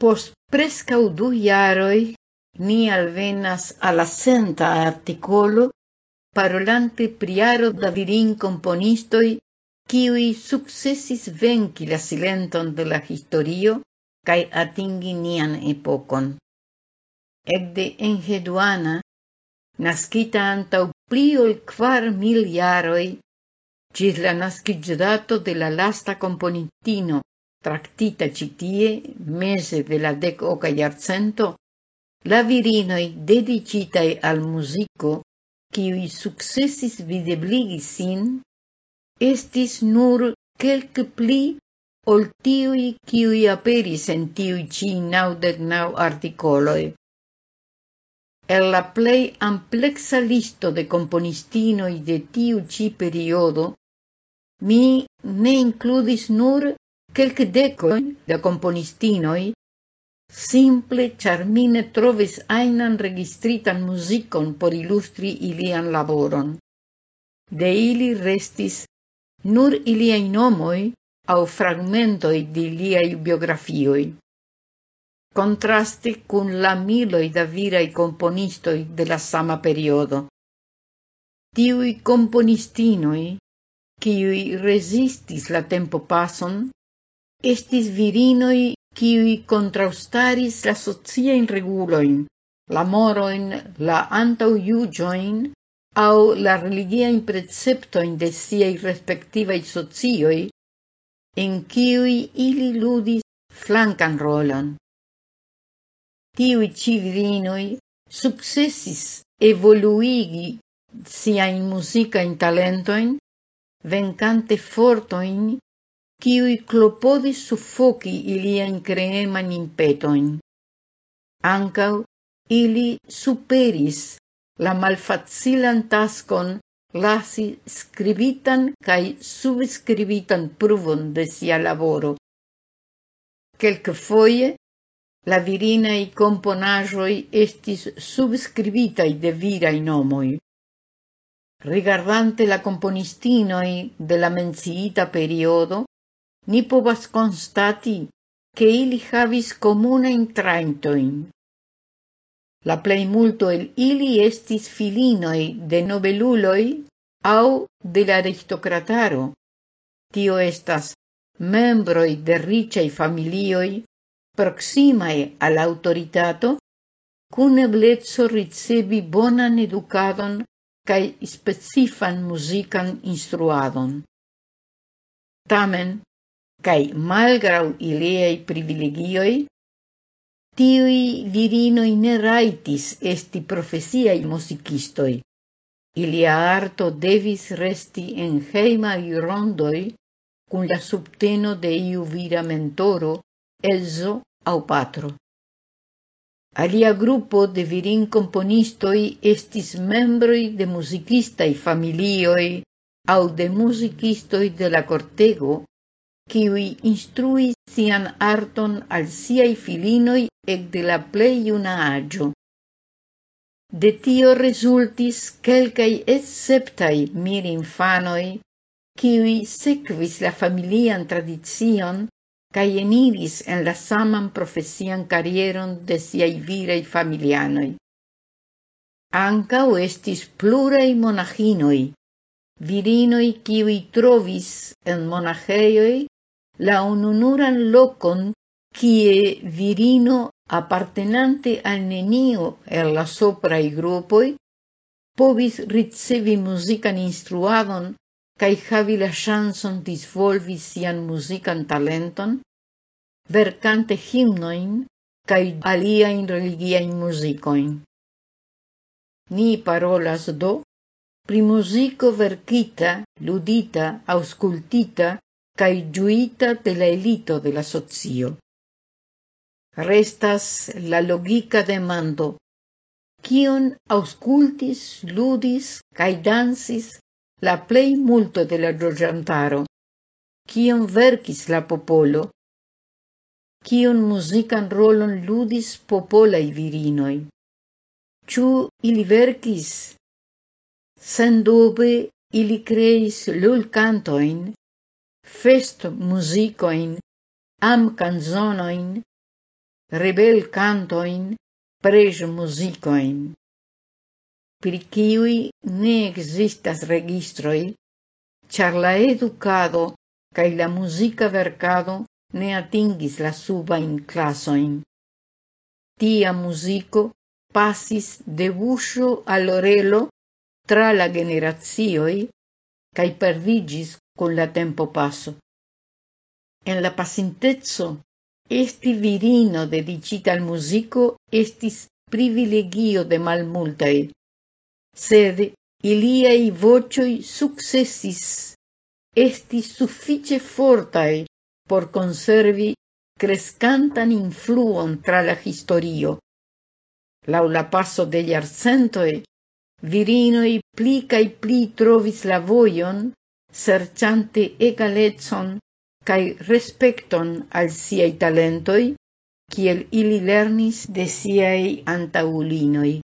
Post prescau du iaroi ni alvenas alla senta articolo parolante priaro da virin componistoi kiui successis venci la silenton de la historio cae atingi nian epocon. Ecde Engeduana, nascita antau pli ol quar mil iaroi, gis la nascigdato de la lasta componitino, tractita citie, mese de la dec oca iarcento, la virinoi dedicitae al musico, quiui successis videbligi sin, estis nur quelque pli ol tiui qui aperis en tiui ci naudec nau articoloi. El la plei amplexa listo de componistinoi de tiu ci periodo, mi ne includis nur Quelque decoin da componistinoi simple charmine trovis ainan registritan musicon por illustri ilian laboron. De ili restis nur iliai nomoi au fragmentoi di liai biografioi. Contraste cun la miloi da virai componistoi de la sama periodo. Tiui componistinoi, ciui resistis la tempo pason, estis virinoi kiui contraustaris la sociain reguloin, la moroin, la antau iugioin, au la religiain preceptoin de siei respectivai socioi, en kiui ili ludis flancan rolon. Tiui ci virinoi successis evoluigi siain musicain talentoin, vencante fortoin quiui clopodis suffoci ilian creeman impetoin. Ancau, ili superis la malfacilan tascon lasi scribitan cae subscribitan pruvon de sia laboro. Quelque foie, la virinae componajoi estis subscribitai de virai nomoi. Rigardante la componistinoi de la menciita periodo, ni povas constati che ili havis komunajn intraintoin. La plejmulto el ili estis filinoi de nobeluloi au de la aristocrataro. Tio estas membroi de ricei familioi proximae al autoritato cun eblezzo ricevi bonan educadon cae specifan musican instruadon. Tamen cae malgrau iliei privilegioi, tiui virinoi ne raitis esti profesiai musicistoi. Ilia arto devis resti en heimai rondoi cun la subteno de iu vira mentoro, elzo au patro. Alia gruppo de virin componistoi estis membroi de musicistai familioi au de musicistoi de la cortego kiui instrui sian arton al siai filinoi ec de la plei una agio. De tio resultis quelcai exceptai mirinfanoi, kiui sequis la familian tradizion cae eniris en la saman profesian carieron de siai virei familianoi. Ancau estis plurei monaginoi, virinoi kiui trovis en monacheioi la ununuran locon kie virino appartenante al nenio el la soprai gruppoi povis ricevi musican instruadon cae havi la chanson disvolvi sian musican talenton, vercante himnoin cae aliaen religiaen musicoin. Ni parolas do pri musico verkita, ludita, auscultita, cae giuita de la elito de la socio. Restas la logica demando, kion auscultis, ludis, cae dansis la plei multo de la logiantaro, kion verkis la popolo, kion musican rolon ludis popolai virinoi. Ciu ili verkis, sendube ili creis lul cantoin, fest musicoin, am canzonoin, rebel cantoin, pres musicoin, pri kiui ne existas registroi, char la educado cae la musica vercado ne atingis la subain classoin. Tia musico passis de buscio all'orelo tra la generazioi cae perdigis con la tempo passo. En la pasintezzo, esti virino dedicita al musico estis privilegio de malmultae, sed iliei vocioi successis esti suffice fortae por conservi crescantan influon tra la historio. Lau la passo degli arcentoe, virinoi pli cae pli trovis la voion serciante egalecon cae respecton al siei talentoi, kiel ili lernis de siei antaulinoi.